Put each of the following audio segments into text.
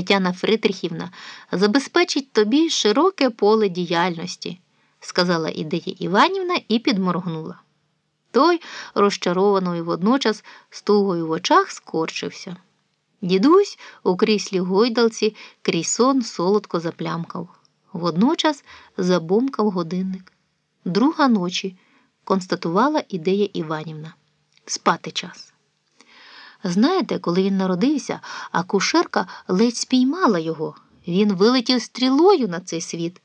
Тетяна Фридрихівна забезпечить тобі широке поле діяльності, сказала ідея Іванівна і підморгнула. Той, розчаровано і водночас з тугою в очах, скорчився. Дідусь у кріслі гойдалці крізь сон солодко заплямкав. Водночас забомкав годинник. Друга ночі, констатувала ідея Іванівна. Спати час. Знаєте, коли він народився, акушерка ледь спіймала його. Він вилетів стрілою на цей світ.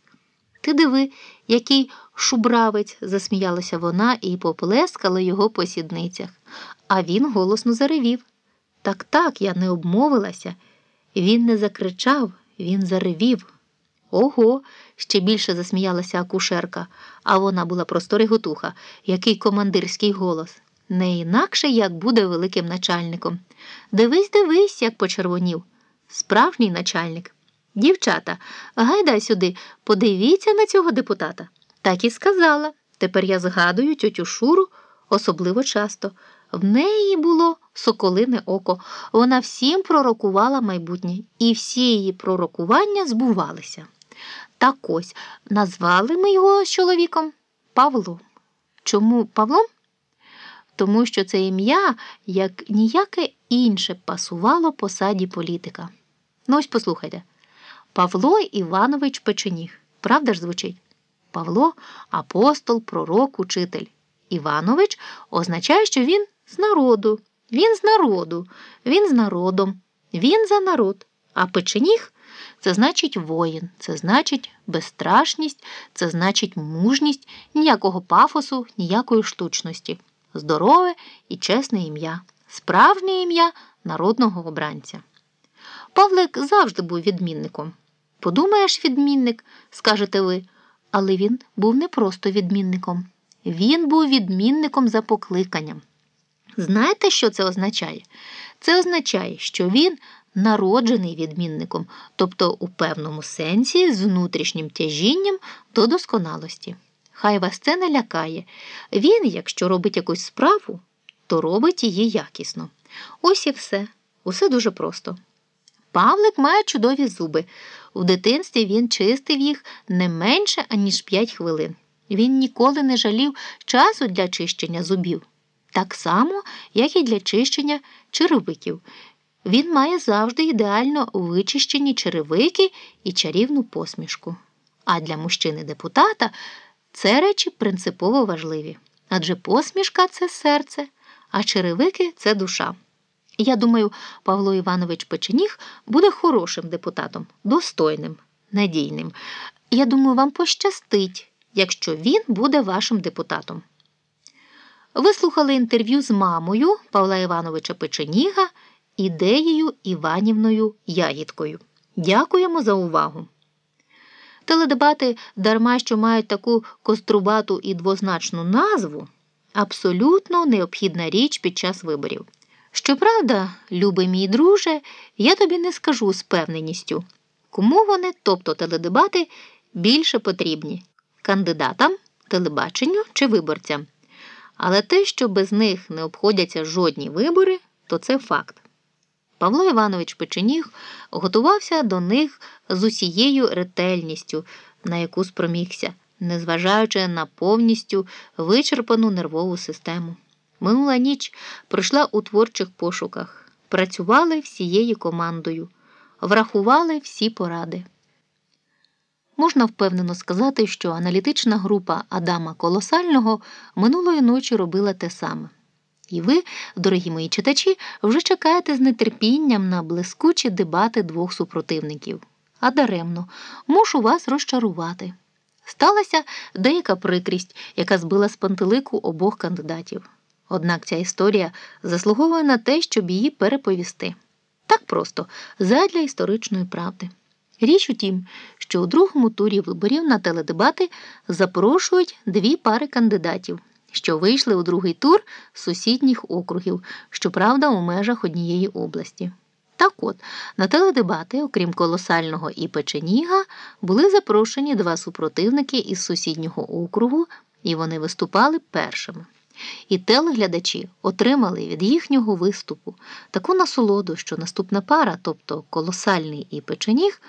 Ти диви, який шубравець, засміялася вона і поплескала його по сідницях. А він голосно заревів. Так, так, я не обмовилася. Він не закричав, він заревів. Ого, ще більше засміялася акушерка, а вона була просто реготуха, який командирський голос. Не інакше як буде великим начальником. Дивись, дивись, як почервонів. Справжній начальник. Дівчата, гайдай сюди, подивіться на цього депутата. Так і сказала. Тепер я згадую тьотю Шуру особливо часто. В неї було соколине око. Вона всім пророкувала майбутнє, і всі її пророкування збувалися. Так ось назвали ми його з чоловіком Павлом. Чому Павлом? Тому що це ім'я, як ніяке інше, пасувало посаді політика. Ну ось послухайте. Павло Іванович Печеніг. Правда ж звучить? Павло апостол, пророк, учитель. Іванович означає, що він з народу. Він з народу, він з народом, він за народ. А печеніг це значить воїн, це значить безстрашність, це значить мужність, ніякого пафосу, ніякої штучності, здорове і чесне ім'я, справжнє ім'я народного обранця. Павлик завжди був відмінником. Подумаєш, відмінник, скажете ви, але він був не просто відмінником. Він був відмінником за покликанням. Знаєте, що це означає? Це означає, що він народжений відмінником, тобто у певному сенсі з внутрішнім тяжінням до досконалості. Хай вас це не лякає. Він, якщо робить якусь справу, то робить її якісно. Ось і все. Усе дуже просто. Павлик має чудові зуби. У дитинстві він чистив їх не менше, аніж 5 хвилин. Він ніколи не жалів часу для чищення зубів, так само, як і для чищення черевиків. Він має завжди ідеально вичищені черевики і чарівну посмішку. А для мужчини-депутата це речі принципово важливі. Адже посмішка це серце, а черевики це душа. Я думаю, Павло Іванович Печеніг буде хорошим депутатом, достойним, надійним. Я думаю, вам пощастить, якщо він буде вашим депутатом. Ви слухали інтерв'ю з мамою Павла Івановича Печеніга, ідеєю Іванівною Ягідкою. Дякуємо за увагу. Теледебати, дарма що мають таку кострубату і двозначну назву, абсолютно необхідна річ під час виборів. Щоправда, любий мій друже, я тобі не скажу з певненістю, кому вони, тобто теледебати, більше потрібні кандидатам, телебаченню чи виборцям. Але те, що без них не обходяться жодні вибори, то це факт. Павло Іванович Печеніг готувався до них з усією ретельністю, на яку спромігся, незважаючи на повністю вичерпану нервову систему. Минула ніч пройшла у творчих пошуках, працювали всією командою, врахували всі поради. Можна впевнено сказати, що аналітична група Адама Колосального минулої ночі робила те саме. І ви, дорогі мої читачі, вже чекаєте з нетерпінням на блискучі дебати двох супротивників. А даремно, мушу вас розчарувати. Сталася деяка прикрість, яка збила з пантелику обох кандидатів. Однак ця історія заслуговує на те, щоб її переповісти. Так просто, задля історичної правди. Річ у тім, що у другому турі виборів на теледебати запрошують дві пари кандидатів, що вийшли у другий тур з сусідніх округів, щоправда, у межах однієї області. Так от, на теледебати, окрім колосального і печеніга, були запрошені два супротивники із сусіднього округу, і вони виступали першими. і телеглядачі отримали від їхнього виступу таку насолоду, що наступна пара, тобто колосальний і печеніг,